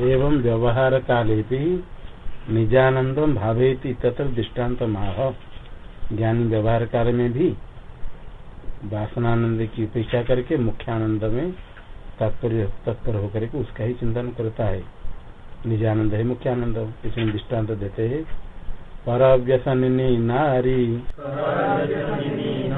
एवं व्यवहार काले भी निजानंदम भावेति तत्र दृष्टांत माह ज्ञान व्यवहार काल में भी वासनानंद की उपेक्षा करके, मुख्यानंद में तत्पर तत्पर होकर के उसका ही चिंतन करता है। निजानंद है मुख्यानंद, इसमें दृष्टांत देते है। पर व्यसनिनी नारी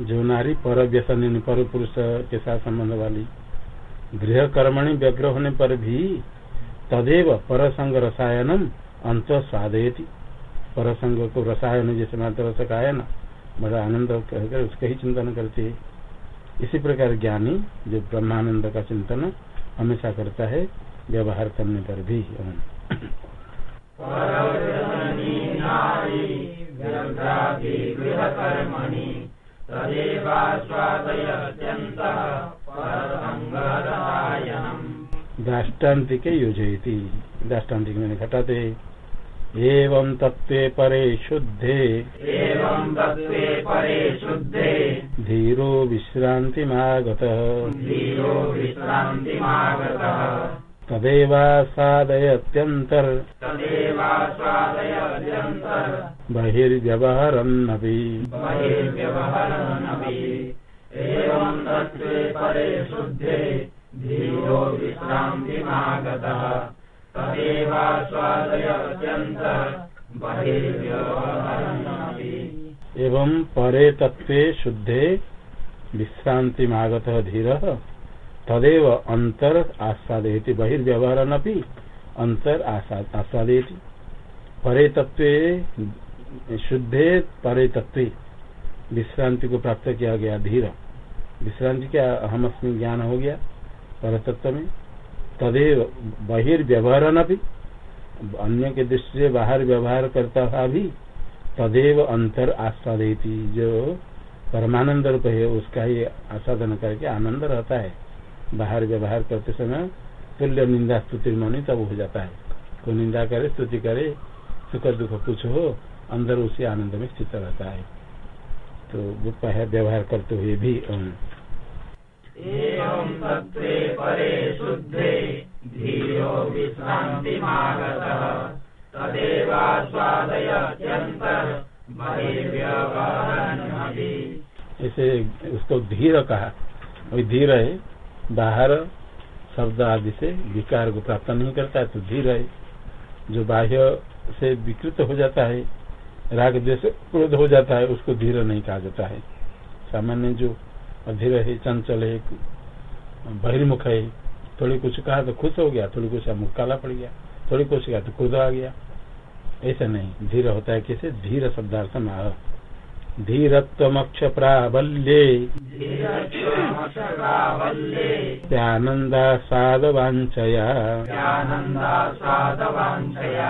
जो नारी पर व्यसन पर पुरुष के साथ संबंध वाली। गृह कर्मणि व्यग्र होने पर भी तदेव पर संग रसायनम अंत स्वादयती पर संग को रसायन जैसे मात्र रस ना बड़ा आनंद कहकर उसका ही चिंतन करते है। इसी प्रकार ज्ञानी जो ब्रह्मानंद का चिंतन हमेशा करता है, व्यवहार करने पर भी दाष्टान्तिक योजयती। दाष्टान्तिक मैंने घटाते। एवं तत्वे परे शुद्धे। एवं तत्वे परे शुद्धे। धीरो विश्रान्तिमागतः। धीरो विश्रान्तिमागतः। तदेवास्वादयत्यन्तर् तदेवास्वादयत्यन्तर् बहिर्व्यवहरन्नपि। एवं परे तत्वे शुद्धे विश्रांति आगत धीर तदेव अंतर आस्वादयति बहिर्व्यवहारन अंतर आस्वादयति परे तत्वे शुद्धे परे तत्व विश्रांति को प्राप्त किया गया धीर। विश्रांति क्या अहम अस्मी ज्ञान हो गया पर तत्व में? तदेव बहिर्व्यवहारन अन्य के दृष्टि से बाहर व्यवहार करता हुआ भी, तदेव अंतर आस्वादयती। जो परमानंद रूप है, उसका ही आस्वादन करके आनंद रहता है। बाहर व्यवहार करते समय तुल्य निंदा स्तुति मनी तब हो जाता है। कोई निंदा करे, स्तुति करे, सुख दुख कुछ हो अंदर उसी आनंद में स्थित रहता है। तो व्यवहार करते हुए भी इसे उसको धीर कहा वही धीर है बाहर शब्द आदि से विकार को प्राप्त नहीं करता है तो धीर है। जो बाह्य से विकृत हो जाता है राग देश क्रोध हो जाता है, उसको धीर नहीं कहा जाता है। सामान्य जो अधीर है, चंचल है, बहिर्मुख है, थोड़ी कुछ कहा तो खुश हो गया, थोड़ी कुछ मुख काला पड़ गया, थोड़ी कुछ कहा तो क्रोध आ गया। ऐसा नहीं, धीर होता है कैसे? धीर शब्दार्थ में धीरत्वमक्ष प्राबल्ये त्यानन्दासादवाञ्छया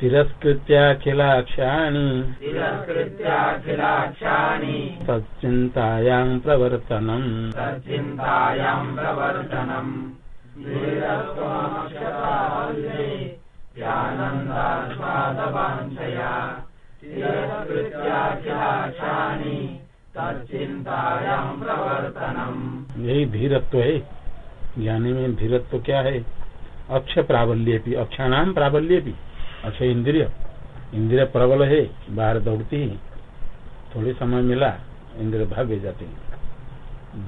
तिरस्कृत्याखिलाक्षाणि। तच्चिन्तायां प्रवर्तनम्। प्रवर्तनम्। यही धीरत्व है। ज्ञानी में धीरत्व क्या है? अक्ष प्राबल्य भी अक्षाणाम प्राबल्य भी। अक्षय इंद्रिय। इंद्रिय प्रबल है बाहर दौड़ती है। थोड़े समय मिला इंद्रिय भाग जाते हैं।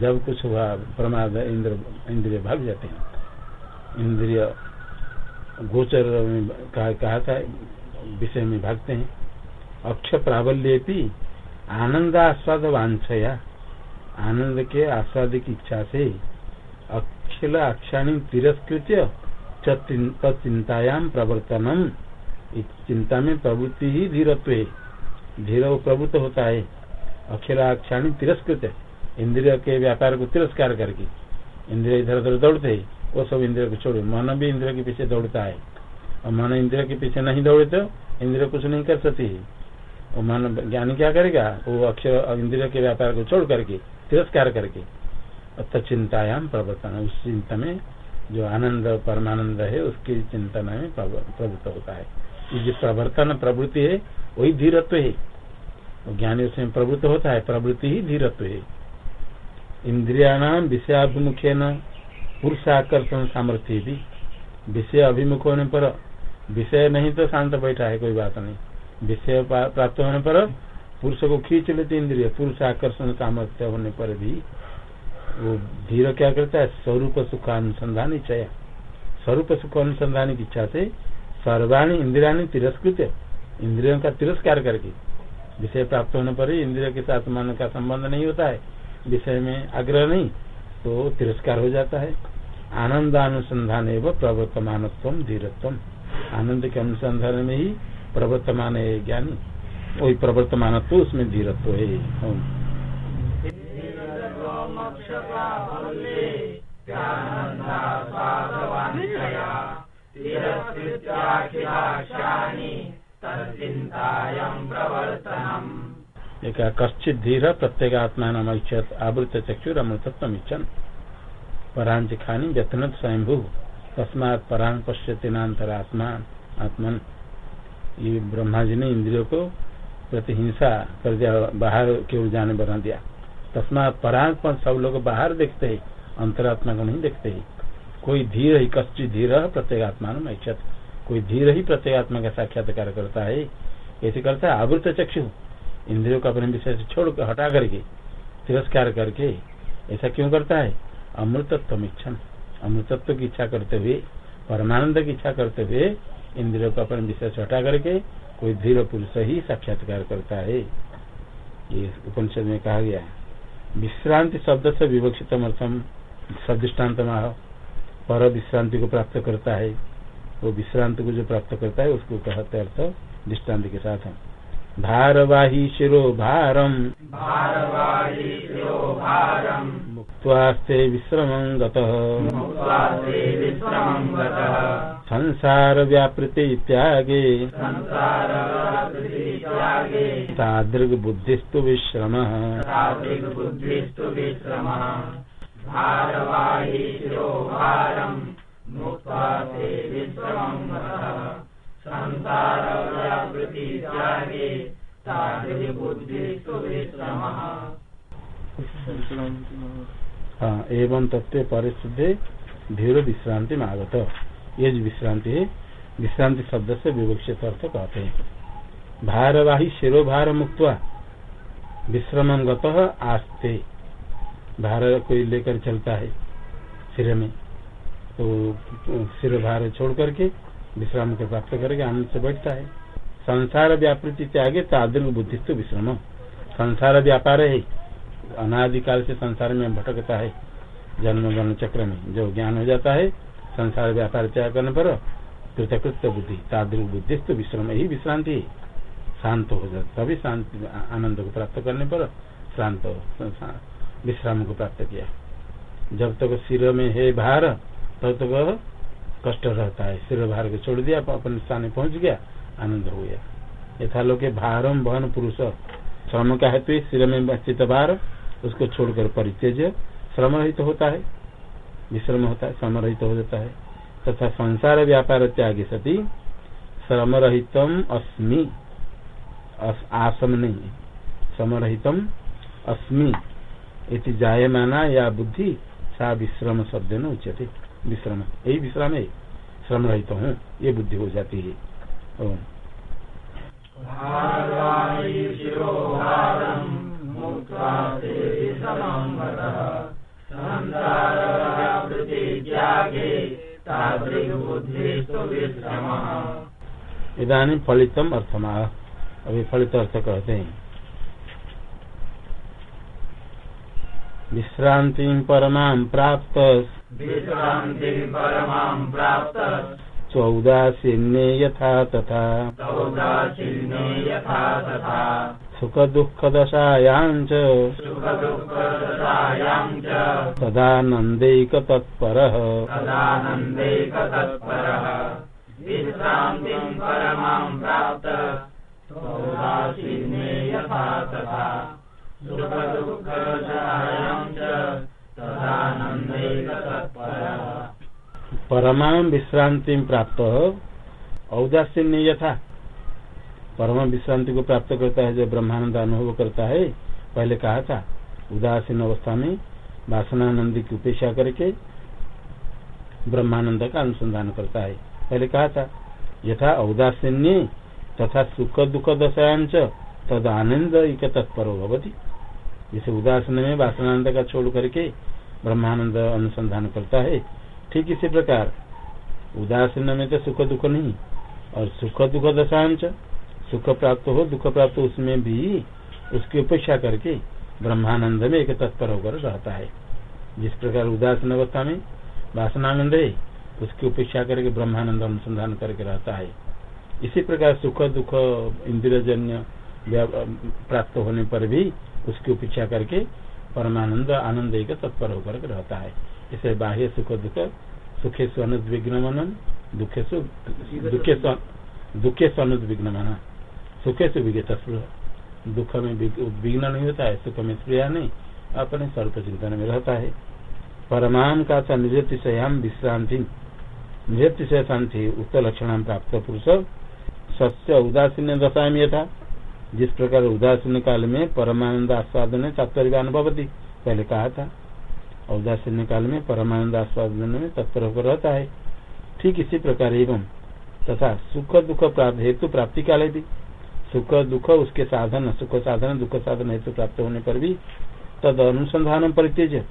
जब कुछ हुआ प्रमाद इंद्र इंद्रिय भाग जाते हैं। इंद्रिय गोचर में कहा, कहा था विषय में भागते हैं। अक्ष प्राबल्य आनंद आस्वाद वांछया आनंद के आस्वाद की इच्छा से अखिल अक्षाणी तिरस्कृत चिंतायाम प्रवर्तनम। चिंता में प्रवृत्ति ही धीरत्व। है धीर प्रवृत्त होता है अखिल अक्षाणी तिरस्कृत इंद्रिय के व्यापार को तिरस्कार करके। इंद्रिय इधर उधर दौड़ते है वो सब इंद्रिय को छोड़े। मन भी इंद्रिय के पीछे दौड़ता है। और मन इंद्रिय के पीछे नहीं दौड़े तो इंद्रिय कुछ नहीं कर सकती वो मन ज्ञान क्या करेगा? वो अक्षर इंद्रिय के व्यापार को छोड़ करके, तिरस्कार करके अत चिंतायाम प्रवर्तन उस चिंता में जो आनंद परमानंद है, उसकी चिंतन में प्रवृत्त होता है। जो प्रवर्तन, प्रवृत्ति है, वही धीरत्व है। ज्ञानी उसमें प्रवृत्त होता है, प्रवृत्ति ही धीरत्व है। इंद्रिया नाम विषयाभिमुखे न पुरुष आकर्षण सामर्थ्य भी विषय अभिमुख होने पर विषय नहीं तो शांत बैठा है, कोई बात नहीं। विषय प्राप्त होने पर पुरुष को खींच लेते इंद्रिय, पुरुष आकर्षण सामर्थ्य होने पर भी वो धीर क्या करता है? स्वरूप सुख अनुसंधान इच्छा स्वरूप सुख अनुसंधान की इच्छा से सर्वाणी इंद्रिया तिरस्कृत, इंद्रियों का तिरस्कार करके विषय प्राप्त होने पर ही इंद्रियों के साथ मन का संबंध नहीं होता है। विषय में आग्रह नहीं तो तिरस्कार हो जाता है। आनंद अनुसंधान एवं प्रवर्तमान धीरत्व। आनंद के अनुसंधान में ही प्रवर्तमान है ज्ञानी। वही प्रवर्तमान तो उसमें धीरत्व है। एक कश्चित धीर प्रत्येक आत्मा नमत आवृत चक्षुर अमृतत्व इच्छन। परांच खानी व्यथन स्वयंभू। तस्मात परांग पश्यति आत्मा आत्मन। ये ब्रह्मा जी ने इंद्रियों को प्रतिहिंसा कर दिया, बाहर की ओर जाने बना दिया। तस्मात परांग पर सब लोग बाहर देखते है, अंतरात्मा को नहीं देखते है। कोई धीर ही कश्चित धीर प्रत्येक आत्मा नमत कोई धीर ही प्रत्येगात्मा का साक्षात्कार करता है, ऐसे करता है, आवृत चक्षु। इंद्रियों का अपने विषय से छोड़ कर हटा करके, तिरस्कार करके, ऐसा क्यों करता है? अमृतत्व इच्छन अमृतत्व की इच्छा करते हुए, परमानंद की इच्छा करते हुए इंद्रियों का अपने विषय से हटा करके कोई धीर पुरुष ही साक्षात्कार करता है। ये उपनिषद में कहा गया है। विश्रांति शब्द से विवक्षित अर्थम सदृष्टान्त पर विश्रांति को प्राप्त करता है। वो विश्रांति को जो प्राप्त करता है, उसको कहते अर्थ दृष्टांत के साथ। भारवाही शिरो भारम मुक्वास्ते विश्रम संसार व्यापृति त्यागे तादृग बुद्धिस्तु विश्रम। भारवाही शिरो भारम हाँ एवं तत्व परिशुद्धे धीर विश्रांति में आगत। ये जो विश्रांति है विश्रांति शब्द से विवक्षित अर्थ कहते हैं। भारवाही शिरो भार मुक्त विश्रम गत आस्ते। भार कोई लेकर चलता है सिर में तो सिर भार छोड़ करके विश्राम के प्राप्त करके आनंद से बैठता है। संसार व्यापृति त्यागे तादृग बुद्धिस्त विश्रम। संसार व्यापार है। अनादिकाल से संसार में भटकता है। जन्म वर्ण चक्र में जो ज्ञान हो जाता है, संसार व्यापार त्याग करने पर कृतकृत्य बुद्धि, तादृग बुद्धिस्त विश्रम ही विश्रांति शांत हो जाता तभी शांति, आनंद को प्राप्त करने पर शांत विश्राम को प्राप्त किया। जब तक सिर में है भार, तब तक कष्ट रहता है। सिर भार को छोड़ दिया अपने स्थान में पहुँच गया, आनंद हो गया। यथा लोग भारम बहन पुरुष। श्रम का हेतु सिर में स्थित भार, उसको छोड़कर परित्यज। श्रम रहित होता है, विश्रम होता है श्रम रहित हो जाता है। तथा संसार व्यापार त्याग सती श्रम रहितम अस्मि आसम नहीं श्रम रहितम अस्मि। इति जायमाना या बुद्धि, सा विश्रम शब्द न उच्यते। विश्रम। यही विश्राम है। श्रम रहित हूँ। ये बुद्धि हो जाती है। इधानी फलितम अर्थमा अभी फलित अर्थ कहते हैं। विश्रांति परमा प्राप्त विश्रांति परमां प्राप्त चौदासीन्ये यथा तथा। चौदासीन्ये यथा तथा। सुख दुख दशायां च। सुख दुख दशायां च। तदानन्दैक तत्परः तदानन्दैक तत्परः विश्रान्तिं परमां प्राप्त तौदासीन्ये यथा तथा। परमा विश्रांति प्राप्त। औदासीन्य यथा। परम विश्रांति को प्राप्त करता है जो ब्रह्मानंद अनुभव करता है, पहले कहा था, उदासीन अवस्था में वासनानंद की उपेक्षा करके ब्रह्मानंद का अनुसंधान करता है। पहले कहा था, यथा औदासीन्य तथा सुख दुख दशांच तद आनंद एक तत्पर भवती। जैसे उदासीन में वासनानंद का छोड़ करके ब्रह्मानंद अनुसंधान करता है। ठीक इसी प्रकार उदासन में तो सुख दुख नहीं, और सुख दुख दशांश, सुख प्राप्त हो, दुख प्राप्त उसमें भी उसकी उपेक्षा करके ब्रह्मानंद में एक तत्पर होकर रहता है। जिस प्रकार उदासन अवस्था में वासनानंद है, उसकी उपेक्षा करके ब्रह्मानंद अनुसंधान करके रहता है। इसी प्रकार सुख दुख, इंद्रियजन्य प्राप्त होने पर भी उसकी उपेक्षा करके परमानंद आनंद एक तत्पर होकर रहता है। इसे बाह्य सुख दुख सुखे से अनुद्विग्न मनन दुखे से दुखे दुखे से अनुद्विग्न मनन सुखे। से विगत दुख में विघ्न नहीं होता है, सुख में स्प्रिया नहीं, अपने स्वरूप चिंतन में रहता है। परमान का था निजतिशयाम विश्रांति निजतिशय शांति उत्तर लक्षण प्राप्त पुरुष। सस्य उदासीन दशा में था जिस प्रकार उदासीन काल में परमानंद आस्वादन तात्पर्य अनुभवती पहले कहा था। उदासीन काल में परमानंद आस्वादन में तत्पर होकर रहता है। ठीक इसी प्रकार एवं तथा सुख दुख प्राप्त हेतु प्राप्ति काल भी सुख दुख उसके साधन, सुख साधन, दुख साधन हेतु प्राप्त होने पर भी तद अनुसंधान परित्यज।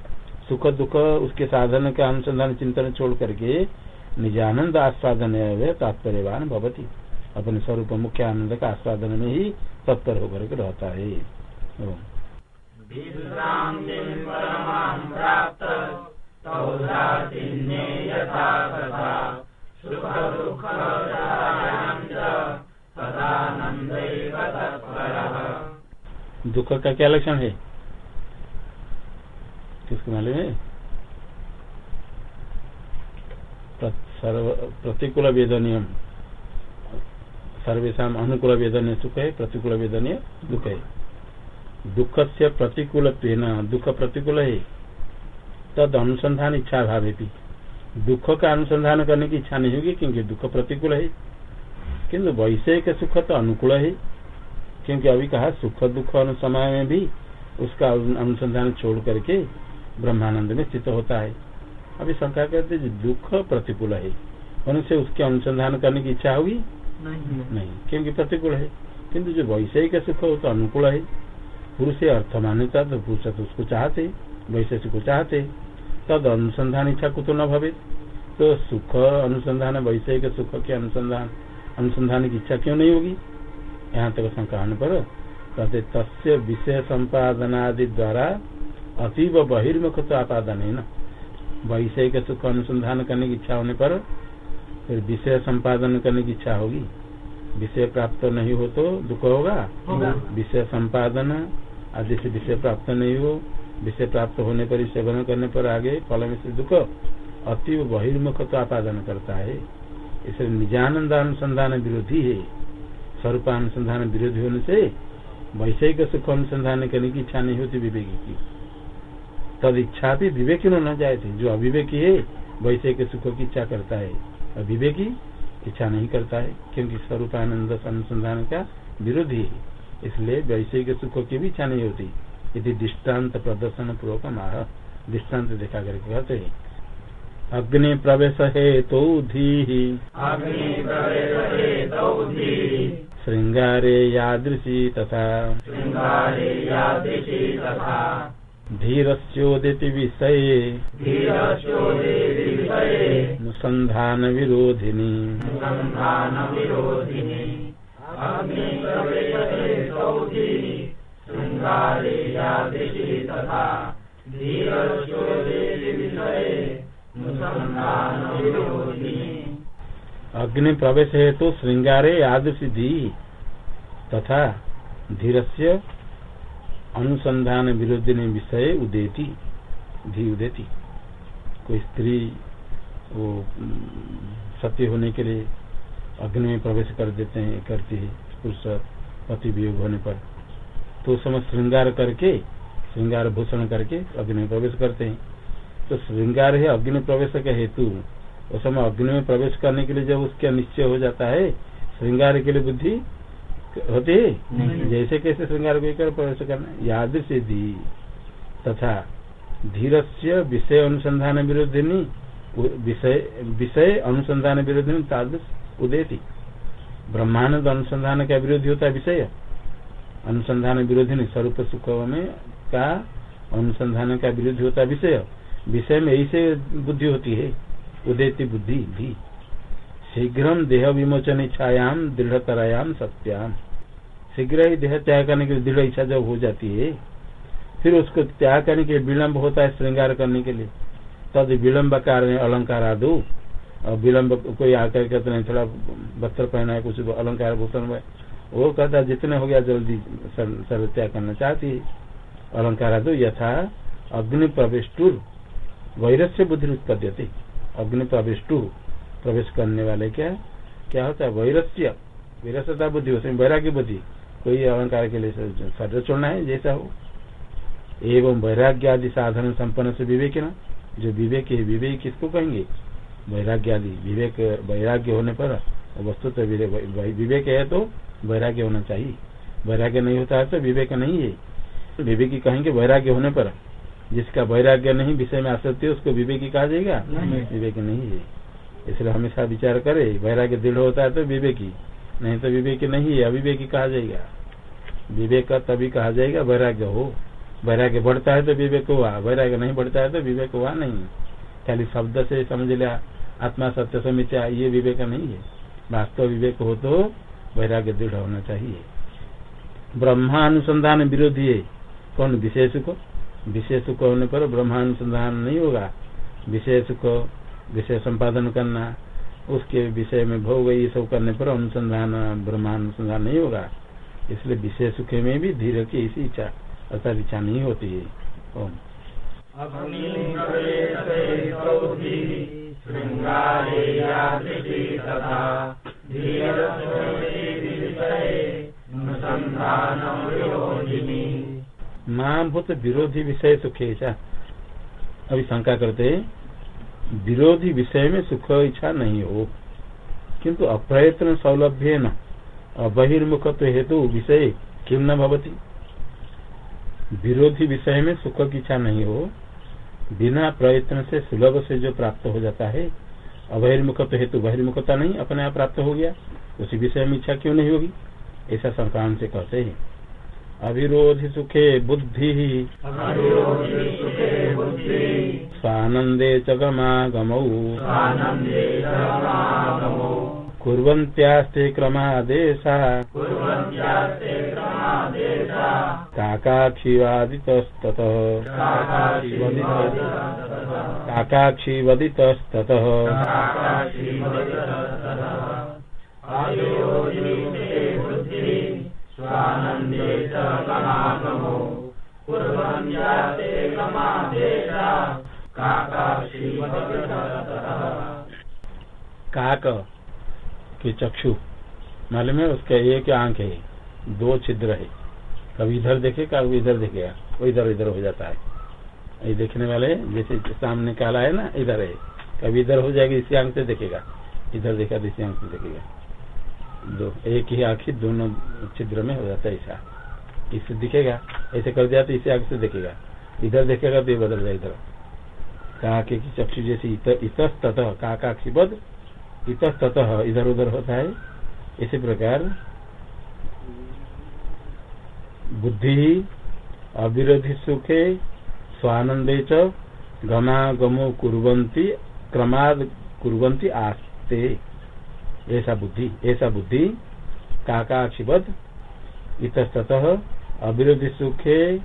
सुख दुख उसके साधन का अनुसंधान चिंतन छोड़ करके निजानंद आस्वादन तात्पर्यवान भवती। अपने स्वरूप मुख्य आनंद का आस्वादन में ही तत्पर होकर के रहता है। दुख का क्या लक्षण है? किसको मालूम है प्रतिकूल वेदनियम। सर्वेशा अनुकूल वेदनीय सुख है प्रतिकूल वेदनीय दुख। है दुख से प्रतिकूल दुख प्रतिकूल है तद अनुसंधान इच्छा भाव भी दुख का अनुसंधान करने की इच्छा नहीं होगी, क्योंकि दुख प्रतिकूल है। किंतु वैषयिक सुख तो अनुकूल है। क्योंकि अभी कहा, सुख दुख समय में भी उसका अनुसंधान छोड़ करके ब्रह्मानंद में स्थित होता है। अभी शंका करते दुख प्रतिकूल है। उनसे उसके अनुसंधान करने की इच्छा होगी नहीं नहीं। क्योंकि प्रतिकूल है? किंतु जो वैषयिक सुख हो तो अनुकूल है। पुरुष अर्थ मान्यता तो पुरुष तो उसको चाहते वैसे को चाहते। तद अनुसंधान इच्छा को तो न भवे तो सुख अनुसंधान, वैषयिक सुख के अनुसंधान अनुसंधान की इच्छा क्यों नहीं होगी? यहाँ तक शंका पर कहते, तस्य विषय संपादनादि द्वारा अतीब बहिर्मुख तो आपादन है न वैषयिक सुख अनुसंधान करने की इच्छा होने पर फिर विषय संपादन करने की इच्छा होगी। विषय प्राप्त नहीं हो तो दुख होगा। विषय संपादन आदि से विषय प्राप्त नहीं हो विषय प्राप्त होने पर सेवन करने पर आगे फल में से दुख अति बहिर्मुख तो आपादन करता है। इसलिए निजानंद अनुसंधान विरोधी है। स्वरूप अनुसंधान विरोधी होने से वैषयिक सुख अनुसंधान करने की इच्छा नहीं होती विवेकी की। तद इच्छा भी विवेकी न जाए थे जो अविवेकी है वैषयिक सुख की इच्छा करता है। अविवेकी इच्छा नहीं करता है क्योंकि स्वरूपानंद अनुसंधान का विरोधी है। इसलिए वैषयिक सुख की भी इच्छा नहीं होती। यदि दृष्टांत प्रदर्शन पूर्वक माह दृष्टांत देखा करके कहते हैं अग्नि प्रवेश हे तो श्रृंगारे यादृशी तथा। धीरस्योदिति विषये अनुसंधान विरोधिनी अग्नि प्रवेश है तो श्रृंगारे आदि सिद्धि तथा धीरस्य अनुसंधान विरोधिनी विषय उदेती धी उदेती। कोई स्त्री वो सत्य होने के लिए अग्नि में प्रवेश कर देते हैं, करती है, पुरुष पति वियोग होने पर। तो उस समय श्रृंगार करके, श्रृंगार भूषण करके अग्नि में प्रवेश करते हैं। तो श्रृंगार है अग्नि प्रवेश का हेतु। उस समय अग्नि में प्रवेश करने के लिए जब उसका निश्चय हो जाता है, श्रृंगार के लिए बुद्धि होती है? जैसे कैसे श्रृंगार को कर प्रवेश करना याद से धी तथा धीर से विषय अनुसंधान विरोधिनी विषय विषय अनुसंधान विरोधिनी तादृश उदेती। ब्रह्मानंद अनुसंधान का विरोधी होता है विषय। अनुसंधान विरोधी नहीं स्वरूप सुख में का अनुसंधान का विरोधी होता है विषय। विषय में ऐसे बुद्धि होती है। उदेती बुद्धि भी। शीघ्र देह विमोचन इच्छायाम दृढ़तरायाम सत्याम शीघ्र ही देह त्याग करने की दृढ़ इच्छा जब हो जाती है, फिर उसको त्याग करने के लिए विलम्ब होता है श्रृंगार करने के लिए। तद विलम्ब कारण अलंकार आदो। और विलम्ब कोई आकर कहते नहीं थोड़ा वस्त्र पहना है, कुछ अलंकार भूषण वो कहता है, जितने हो गया जल्दी सर सर त्याग करना चाहती है। अलंकार आदो यथा अग्नि प्रविष्टुर वैरस्य बुद्धि उत्पद्यते अग्नि प्रविष्टु प्रवेश करने वाले क्या क्या होता है? वैरस्य। विरसता बुद्धि उसमें वैराग्य बुद्धि। कोई अलंकार के लिए शरीर छोड़ना है जैसा हो। एवं वैराग्य आदि साधन संपन्न से विवेक न। जो विवेक है विवेक किसको कहेंगे? वैराग्य आदि विवेक वैराग्य होने पर वस्तु तो विवेक है तो वैराग्य होना चाहिए। वैराग्य नहीं होता है तो विवेक नहीं है। विवेकी कहेंगे वैराग्य होने पर। जिसका वैराग्य नहीं विषय में आसक्ति है उसको विवेकी कहा जाएगा? विवेक नहीं है। इसलिए हमेशा विचार करे, वैराग्य दृढ़ होता है तो विवेकी। नहीं तो विवेकी नहीं है, अविवेकी कहा जाएगा। विवेक का तभी कहा जाएगा, वैराग्य हो। वैराग्य बढ़ता है तो विवेक हुआ, वैराग्य नहीं बढ़ता है तो विवेक हुआ नहीं। खाली शब्द से समझ लिया, आत्मा सत्य समीचा ये विवेक नहीं है। वास्तव विवेक हो तो वैराग्य दृढ़ होना चाहिए। ब्रह्मानुसंधान विरोधी है। कौन? विशेष को विशेष को होने पर ब्रह्मानुसंधान नहीं होगा। विशेष सुख विषय संपादन करना, उसके विषय में भोग ये सब करने पर अनुसंधान, ब्रह्मानुसंधान नहीं होगा। इसलिए विषय सुख में भी धीरे की इसी इच्छा अर्थात इच्छा नहीं होती है। ओम। माँ भूत विरोधी विषय सुखे अभी शंका करते हैं। विरोधी विषय में सुख इच्छा नहीं हो। किंतु अप्रयत्न सौलभ्य न। अबहिर्मुखत्व हेतु विषय किम न भवती। विरोधी विषय में सुख की इच्छा नहीं हो। बिना प्रयत्न से सुलभ से जो प्राप्त हो जाता है अबहिर्मुखत्व हेतु बहिर्मुखता नहीं, अपने आप प्राप्त हो गया। उसी विषय में इच्छा क्यों नहीं होगी? ऐसा संक्रांत से कहते हैं। अविरोधी सुखे बुद्धि। स्वानंदे च गमागमौ। कुर्वन्त्यास्ते क्रमादेशा। काकाक्षीवादितस्ततः। काकाक्षीवदितस्ततः। स्वानन्दे च समागमो कुर्वन्त्यास्ते क्रमादेशा। काकाक्षीवदितस्ततः काक के चक्षु। मालूम है उसका एक आँख है, दो छिद्र है। कभी इधर देखेगा कभी इधर देखेगा वो इधर इधर हो जाता है। ये देखने वाले, जैसे सामने काला है ना, इधर है। कभी इधर हो जाएगा, इसी आँख से देखेगा। इधर देखा तो इसी आँख से देखेगा। दो, एक ही आँख दोनों छिद्र में हो जाता है ऐसा। इससे दिखेगा, ऐसे कर दिया तो इसी आँख से देखेगा। इधर देखेगा तो ये बदल जाए इधर। कहा कि चक्षु जैसे इतस्तः काकाक्षी बद इतस्तः इधर उधर होता है। इसी प्रकार, बुद्धि, अविरोधी सुखे, स्वानंदे च, गमागमो कुर्वन्ति, क्रमाद कुर्वन्ति आस्ते। ऐसा बुद्धि ऐसा बुद्धि काकाक्षिवद इतस्तः अविरोधी सुखे,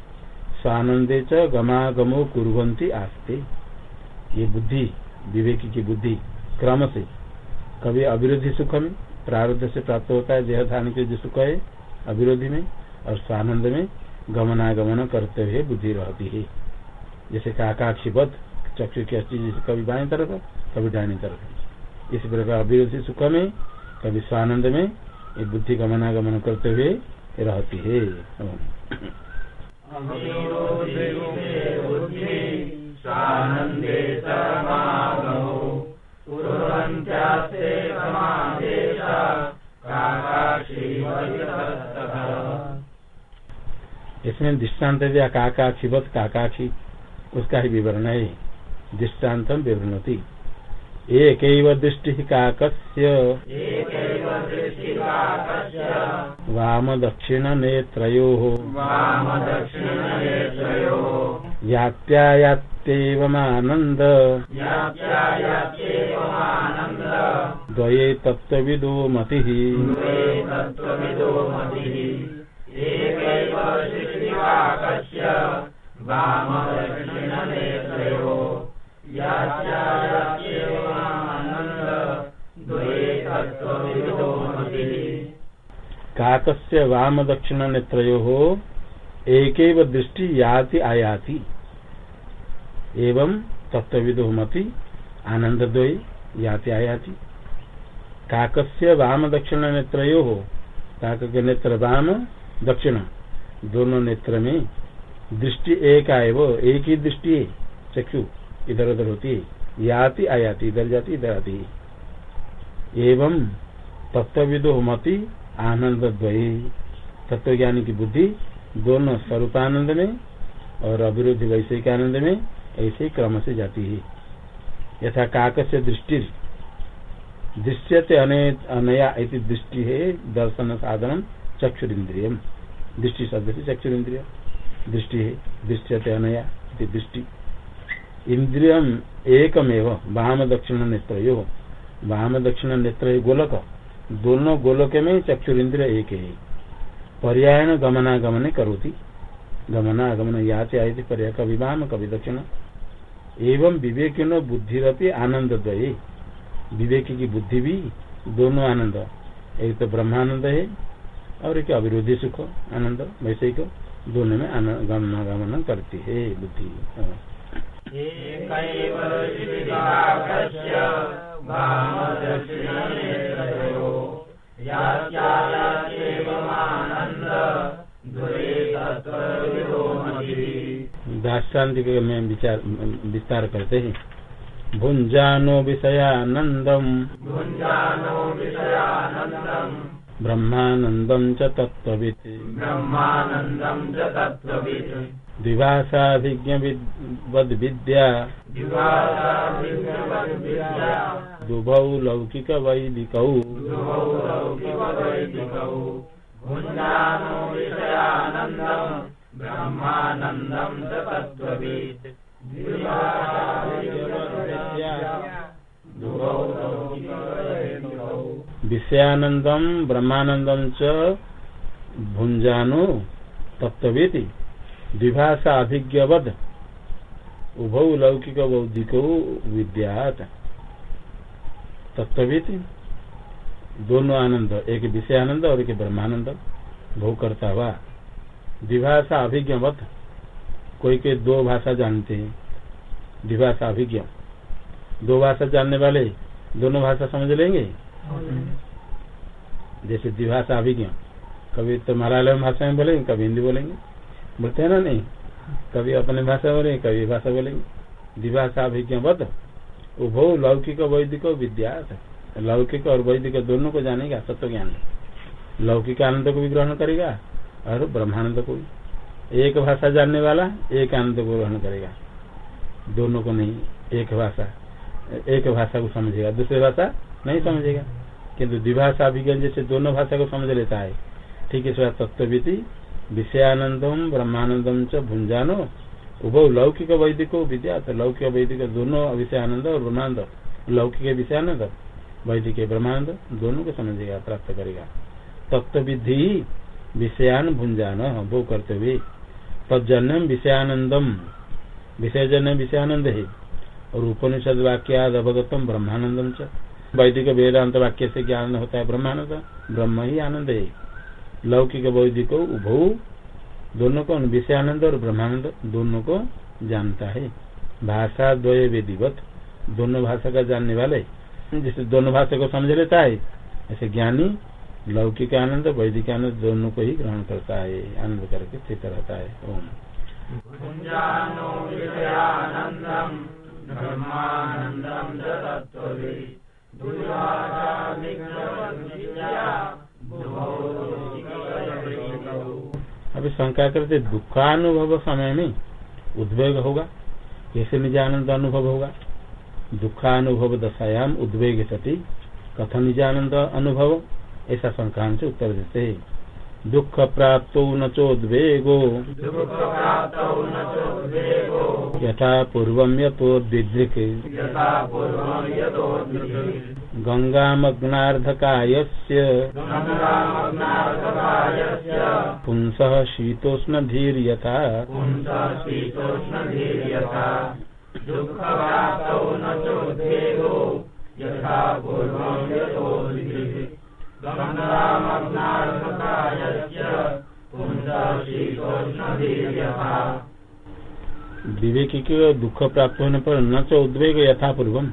स्वानंदे च, गमागमो कुर्वन्ति आस्ते। ये बुद्धि, विवेकी की बुद्धि, क्रम से। कभी अविरोधी सुख में प्रारब्ध से प्राप्त होता है देह धारण के जो सुख है, अविरोधी में और स्वानंद में गमनागमन करते हुए बुद्धि रहती है। जैसे काकाक्षीबद्ध चक्षु की अस्थि जैसे कभी बाएँ तरफ़ कभी डानी तरफ़। इस प्रकार अविरोधी सुख में कभी स्वानंद में ये बुद्धि गमनागमन करते हुए रहती है। इसमें दृष्टांत दिया काकाक्षीवत काकाक्षी उसका ही विवरण है। दृष्टांत विवरणती एक दृष्टि काकस्य। वाम दक्षिण नेत्रो यात्यायात्येवमानन्द द्वये तत्त्वविदो मतिः दक्षिण नेत्रो एक दृष्टि याति आयाति। एवं तत्विदो मति आनंद द्वय याति आयाति। काकस्य वाम दक्षिण नेत्रो काक के नेत्र वाम दक्षिण, दोनों नेत्र में दृष्टि एक आए वो एक ही दृष्टि है चक्षु, इधर उधर होती है याति आयाति, इधर जाती, इधर आती। है एवं तत्विदो मति आनंद द्वय तत्व ज्ञानी की बुद्धि दोनों स्वरूपानंद में और अविरोधी वैश्विक आनंद में ऐसे क्रम से जाती है। यथा काक से दृष्टि दृश्यते अनया दृष्टि है, दर्शन साधन चक्षुरिंद्रिय दृष्टि शब्द से चक्षुरिंद्रिय दृष्टि है, दृश्यते अनया दृष्टि। इंद्रियम एकमेव वाम दक्षिण नेत्र वाम दक्षिण नेत्र गोलक। दोनों गोलक में चक्षुरिंद्रिय एक है। पर्यायण गमनागमन करोती। गमनागमन याचे आए पर्याय कभी वाम कभी दक्षिण। एवं विवेक बुद्धिरपि आनंद द्वये विवेक की बुद्धि भी दोनों आनंद। एक तो ब्रह्मानंद है, और एक अविरोधी सुख, आनंद, वैसे ही दोनों में गमनागमन करती है बुद्धि। दाष्टान्तिक में विचार विस्तार करते हैं। भुंजानो विषयानंदम ब्रह्मानंदम च तत्वित् विद्या दुभौ लौकिक वैदिकौ ब्रह्मानंदम च तत्वित् विषयानंदम ब्रह्मानंदम च भुंजानो तत्वीति द्विभाषा अभिज्ञवद, उभौ लौकिक बौद्धिक विद्यात। तत्वीति दोनों आनंद एक विषय आनंद और एक ब्रह्मानंद भोग करता हुआ द्विभाषा अभिज्ञवत कोई के दो भाषा जानते हैं। द्विभाषा अभिज्ञ। दो भाषा जानने वाले दोनों भाषा समझ लेंगे? जैसे द्विभाषा अभिज्ञ। कभी तो मलयालम भाषा में बोलेंगे कभी हिंदी बोलेंगे। बोलते हैं ना नहीं? कभी अपने भाषा बोलेंगे कभी भाषा बोलेंगे। द्विभाषा बद उभो लौकिक वैदिक विद्या। लौकिक और वैदिक दोनों को जानेगा सत्य ज्ञान लौकिक आनंद को भी ग्रहण करेगा। और ब्रह्मानंद को एक भाषा जानने वाला एक आनंद को ग्रहण करेगा। दोनों को नहीं, एक भाषा एक भाषा को समझेगा। दूसरी भाषा नहीं समझेगा। किंतु द्विभाषा अभिज्ञान जैसे दोनों भाषा को समझ लेता है। ठीक है तत्वीति विषयानंदम, ब्रह्मानंदम च भुंजानो उभो लौकिक वैदिक विद्या तो लौकिक वैदिक दोनों विषय आनंद और ब्रह्मानंद। लौकिक विषय आनंद वैदिक ब्रह्मानंद दोनों को समझेगा, प्राप्त करेगा। तत्व विधि विषयान भुंजान वो करते हुए। तजन्यम विषयानंदम। विषयजन्य विषयानंद है। और उपनिषद वाक्याद अवगतम ब्रह्मानंदम च। वैदिक वेदांत वाक्य से ज्ञान होता है ब्रह्मानंद। ब्रह्म ही आनंद है। लौकिक वैदिक उभो, दोनों को विषयानंद और ब्रह्मानंद दोनों को जानता है। भाषा द्वय वेदिवत, दोनों भाषा का जानने वाले। जिसे दोनों भाषा को समझ लेता है, ऐसे ज्ञानी लौकिक आनंद वैदिक आनंद दोनों को ही ग्रहण करता है आनंद करके स्थित रहता है। ओम। अभी शंका करते दुखानुभव समय में उद्वेग होगा कैसे निज आनंद अनुभव होगा? दुखानुभव दशायाम उद्वेग सती कथम निज आनंद अनुभव? ऐसा शंका से उत्तर देते है। दुख प्राप्त न चोद्वेगो यथा पूर्व यथोदिदृक् गङ्गामग्नार्धकायस्य। पुंसः शीतोष्णधीर्यथा। यथा पूर्वं यथोदिदृक् विवेक के दुख प्राप्त होने पर न तो उद्वेग यथा पूर्वम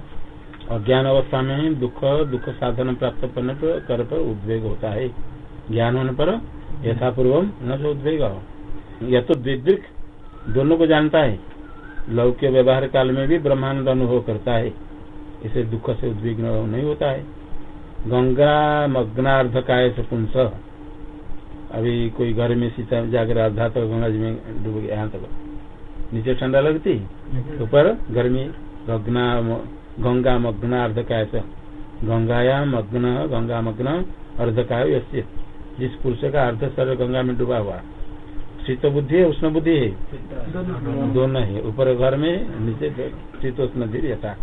अज्ञान अवस्था में दुख दुख साधन प्राप्त करने पर, कर पर उद्वेग होता है। ज्ञान होने पर यथा पूर्वम न तो उद्वेग यह तो द्विदृक दोनों को जानता है। लौक्य व्यवहार काल में भी ब्रह्मानंद अनुभव करता है। इसे दुख से उद्विग्न नहीं होता है। गंगा मग्नार्ध काय से पुंस। अभी कोई घर में सीता जाकर आधा तक गंगा जी में डूब गया यहाँ तक। नीचे ठंडा लगती? ऊपर? गर्मी गगना गंगा मग्न अर्ध काय से। गंगाया मग्न गंगा मग्न अर्ध काय जिस पुरुष का अर्ध सर गंगा में डूबा हुआ। शीत बुद्धि है उष्ण बुद्धि है? दोनों है। ऊपर घर में नीचे शीत उष्ण यथा।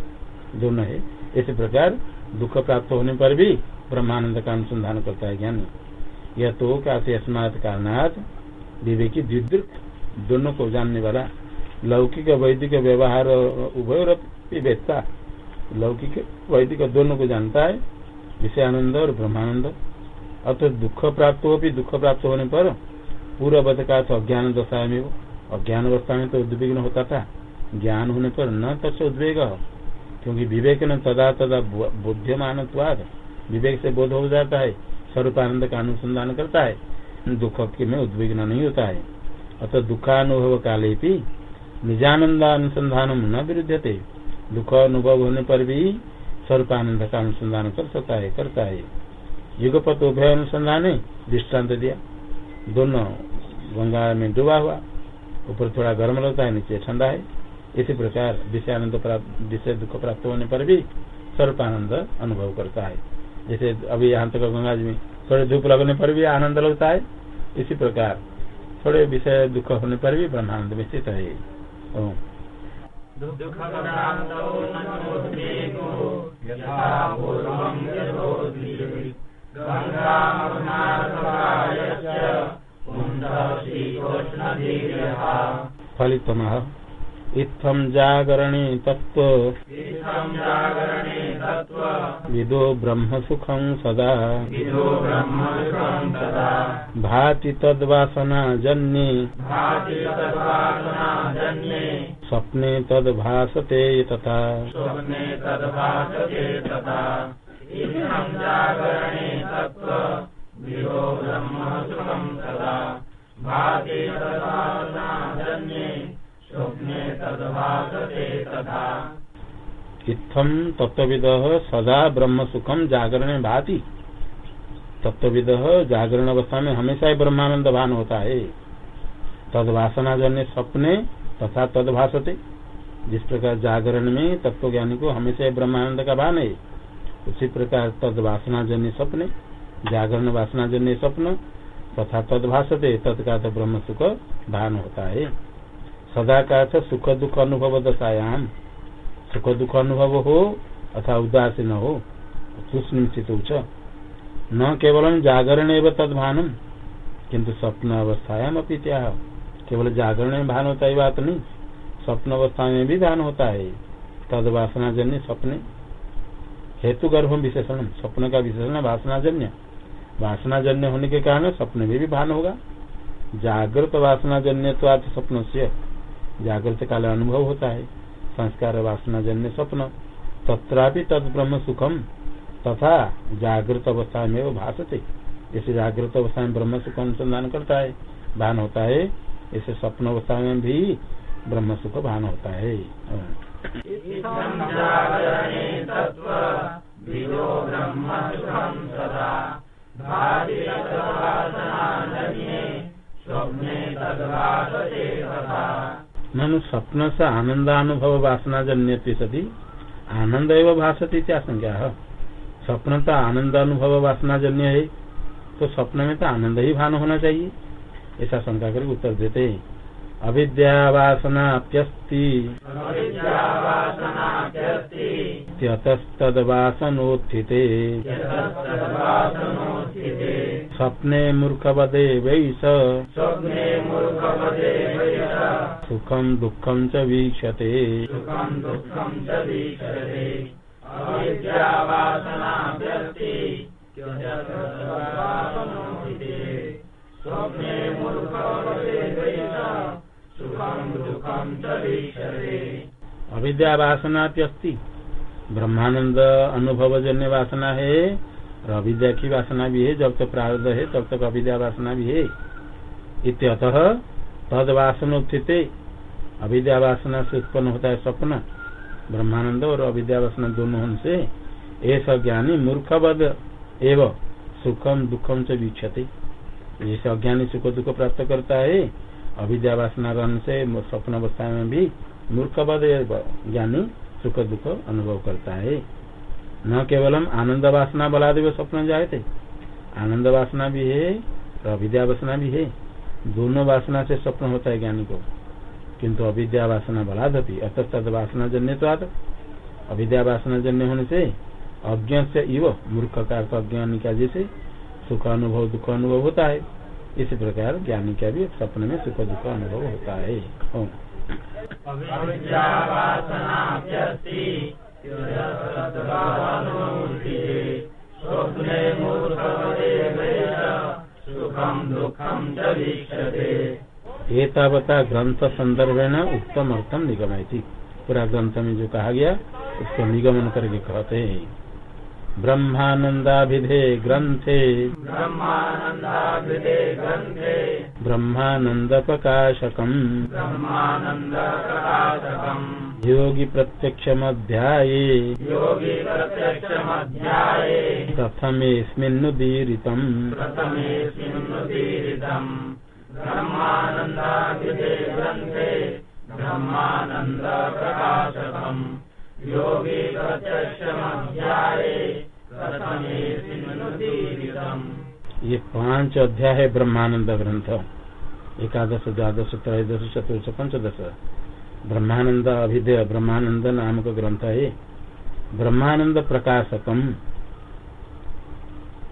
दोनों है। इसी प्रकार दुख प्राप्त होने पर भी ब्रह्मानंद का अनुसंधान करता है ज्ञान। यह तो काफ़ी अस्मात कारणात विवेकी द्विदृक दोनों को जानने वाला लौकिक वैदिक व्यवहार उभय वेदता लौकिक, वैदिक दोनों को जानता है विषय आनंद और ब्रह्मानंद। अतः दुख प्राप्त हो भी दुख प्राप्त होने पर पूर्व का तो अज्ञान दशा में अज्ञान अवस्था में तो उद्विग्न होता था। ज्ञान होने पर न तस् उद्वेग। क्योंकि विवेक न तदा तदा बुद्धिमान विवेक से बोध हो जाता है स्वरूप आनंद का अनुसंधान करता है, दुख के में उद्विग्न नहीं होता है। अतः दुखानुभव काले भी निजानंद अनुसंधान न विरुद्धते दुख अनुभव होने पर भी स्वरूपानंद का अनुसंधान कर सकता है, करता है। युगपत उभय अनुसंधान दृष्टांत दिया। दोनों गंगा में डूबा हुआ। ऊपर थोड़ा गर्म लगता है, नीचे ठंडा है। इसी प्रकार विषय आनंद विषय दुख प्राप्त होने पर भी सर्पानंद अनुभव करता है। जैसे अभी यहाँ तक गंगा जी में थोड़े धूप लगने पर भी आनंद लगता है। इसी प्रकार थोड़े विषय दुख होने पर भी ब्रह्मानंद में स्थित है। फलित इत्थम जागरणे तत्व विदो ब्रह्म सुखं सदा। भाति तद्वासना जन्ये स्वप्ने तद्भासते तथा। भाति तद्वासना जन्ये इत्थम तत्विद सदा। ब्रह्म सुखम जागरण भाति। तत्विद जागरण अवस्था में हमेशा ही ब्रह्मानंद भान होता है। तद वासना जन्य सपने तथा तद भाषते जिस प्रकार जागरण में तत्व ज्ञानी को हमेशा ब्रह्मानंद का भान है, उसी प्रकार तद वासना जन्य सपने जागरण वासना जन्य स्वप्न तथा तद भाषते तत्का ब्रह्म सुख भान होता है। सदा का अर्थ सुख दुख अनुभव दशायाम सुख दुख अनुभव हो अथवा उदासीन हो सुनिश्चित न केवल जागरण एवं तदभानम किंतु स्वप्न अवस्थायाम अपनी क्या केवल जागरण में भान होता है बात नहीं स्वप्न अवस्था में भी भान होता है। तद वासना जन्य स्वप्न। हेतु गर्भ विशेषण, स्वप्न का विशेषण है वासनाजन्य। वासनाजन्य होने के कारण स्वप्न में भी भान होगा। जागृत वासनाजन्य तो स्वप्न से जागृत काल अनुभव होता है। संस्कार वासना जन्य स्वप्न। तथा तद ब्रह्म सुखम तथा जागृत अवस्था में वो भाषते जैसे जागृत अवस्था में ब्रह्म सुख अनुसंधान करता है, भान होता है। ऐसे स्वप्न अवस्था में भी ब्रह्म सुख भान होता है। ननु स्वप्न से आनंदानुभव वासना जन्य सती। आनंद एवं भाषती संज्ञा स्वप्न तो आनंद अनुभव वासना जन्य है तो स्वप्न में तो आनंद ही भान होना चाहिए ऐसा शंका करके उत्तर देते हैं। अविद्या वासनाप्यस्ति त्यतस्तद्वासनोत्थिते। स्वप्ने मूर्खवदे वैष सुखम दुःखम च वीक्षते। अविद्या वासना अस्ति ब्रह्मानंद अनुभव जन्य वासना है। और अविद्या की वासना भी है जब तक प्रारब्ध है तब तक अविद्या वासना भी है। इत्यतः तद वासन उत्थित अविद्या वासना से उत्पन्न होता है स्वप्न। ब्रह्मानंद और अविद्या वासना दोनों होने से ऐसा ज्ञानी मूर्खवद एवं सुखम दुखम से वीक्षते। जैसे अज्ञानी सुख दुख प्राप्त करता है अविद्या वासना रहने से स्वप्न अवस्था में भी मूर्खवद ज्ञानी सुख दुख अनुभव करता है। न केवलम आनंद वासना बलादेव स्वप्न जाए थे आनंद वासना भी है अविद्या वासना भी है। दोनों वासना से स्वप्न होता है ज्ञानी को। किंतु अविद्या वासना बलादपि अतस्तद वासना जन्य तो आता। अविद्या वासना जन्य होने से अज्ञ से इव मूर्ख का अज्ञानी का जैसे सुख अनुभव, दुख अनुभव होता है। इसी प्रकार ज्ञानी का भी स्वप्न में सुख, दुख अनुभव होता है। एतावता ग्रंथ संदर्भेण उत्तम अर्थम निगम पूरा ग्रंथ में जो कहा गया, उसको निगमन करके कहते हैं। ब्रह्मानंदाभिधे ग्रंथे। ब्रह्मानंदाभिधे ग्रंथे। ब्रह्मानंद प्रकाशकम ब्रह्मानंद प्रकाशकम योगी प्रत्यक्षमध्याये योगी प्रत्यक्षमध्याये प्रथमेऽस्मिन्नुदीरितम् प्रथमेऽस्मिन्नुदीरितम् ब्रह्मानन्दाभिधे ग्रन्थे ब्रह्मानन्द प्रकाशकम् योगी प्रत्यक्षमध्याये प्रथमेऽस्मिन्नुदीरितम् ये पाँच अध्याय है ब्रह्मानंद ग्रंथ। एकादश, द्वादश, त्रयोदश चतुर्थ पंचदश। ब्रह्मानंद अभिधेय, ब्रह्मानंद नामक ग्रंथ है ब्रह्मानंद प्रकाशकम।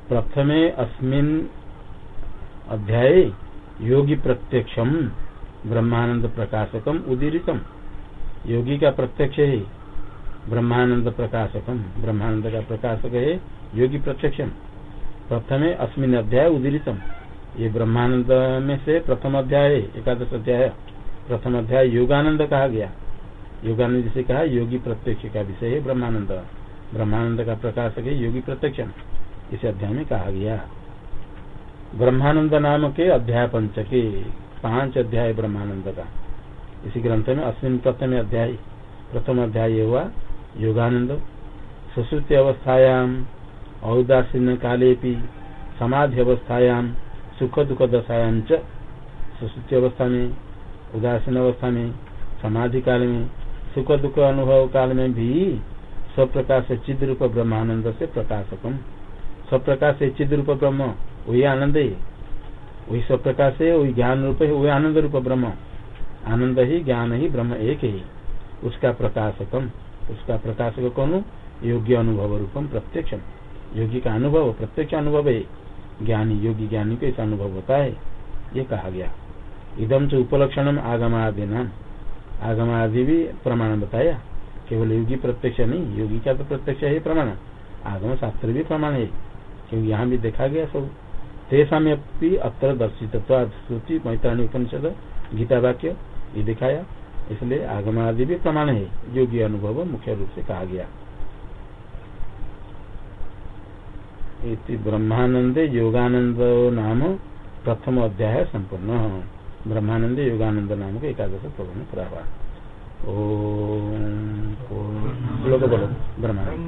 प्रथमे अस्मिन अध्याय योगी प्रत्यक्षम, ब्रह्मानंद प्रकाशकम, उदीरितम। योगी का प्रत्यक्ष है। ब्रह्मानंद प्रकाशकम। ब्रह्मानंद का प्रकाशक है योगी प्रत्यक्षम। प्रथमे अस्मिन अध्याय उदीरितम। ये ब्रह्मानंद में से प्रथम अध्याय एकादश अध्याय। प्रथम अध्याय योगानंद कहा गया। योगानंद जिसे कहा, योगी प्रत्यक्ष का विषय है ब्रह्मानंद। ब्रह्मानंद का प्रकाशक है योगी प्रत्यक्ष इस अध्याय में कहा गया। ब्रह्मानंद नाम के अध्याय पंच के पाँच अध्याय ब्रह्मानंद का। इसी ग्रंथ में अश्विन प्रथम अध्याय प्रथम अध्याय हुआ योगानंद सुश्रुति अवस्थायाम औदासीन काले समाधि अवस्थायाम सुख दुख दशायाम च सुश्रुति अवस्था में उदासीन अवस्था में समाधि काल में सुख दुख अनुभव काल में भी स्वप्रकाश चिद रूप ब्रह्मानंद से प्रकाशकम। स्वप्रकाश चिद रूप ब्रह्म, वही आनंद है। वही स्वप्रकाश है, वही ज्ञान रूप है, वही आनंद रूप ब्रह्म। आनंद ही, ज्ञान ही, ब्रह्म एक ही, उसका प्रकाशकम। उसका प्रकाशक कौन? योग्य अनुभव रूपम प्रत्यक्ष योगी का अनुभव, प्रत्यक्ष अनुभव है। ज्ञानी, योगी ज्ञानी को ऐसा अनुभव होता है। ये कहा गया। इदम से उपलक्षण आगम आगमादि नाम आगमादि भी प्रमाण बताया। केवल योगी प्रत्यक्ष नहीं, योगी का तो प्रत्यक्ष है प्रमाण। आगम शास्त्र भी प्रमाण है। क्योंकि यहाँ भी देखा गया सब। तेषा में अत्र दर्शित मैत्राणी उपनिषद, गीता वाक्य, ये दिखाया। इसलिए आगमादि भी प्रमाण है योगी अनुभव मुख्य रूप से कहा गया। इति ब्रह्मानंद योगानंद नाम प्रथम अध्याय संपूर्ण ब्रह्मानंद योगानंद नाम के एकादश प्रबंध करा हुआ ब्रह्मानंद।